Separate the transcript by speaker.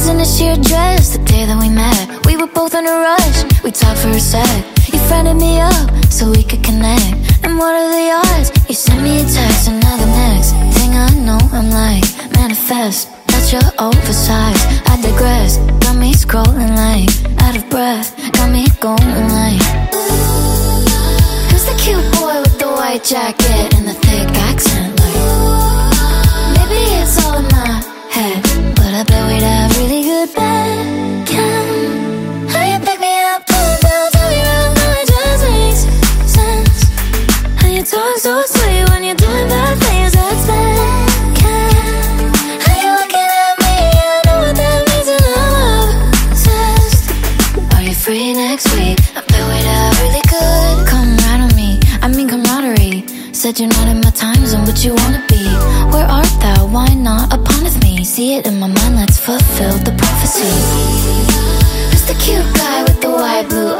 Speaker 1: finish sheer dress the day that we met. We were both in a rush. We talked for a sec. You friended me up so we could connect. And what are the odds? You sent me a text, the next thing I know, I'm like manifest. That you're oversized. I digress. Got me scrolling like out of breath. Got me going like. Who's the cute boy with the white jacket and the thick accent? So sweet when you're doing bad things, that's bad. How you looking at me? I know what that means, and I'm obsessed. Are you free next week? I bet we'd have really good. Come right on me, I mean camaraderie. Said you're not in my time zone, but you wanna be. Where art thou? Why not upon of me? See it in my mind, let's fulfill the prophecy. Who's the cute guy with the wide blue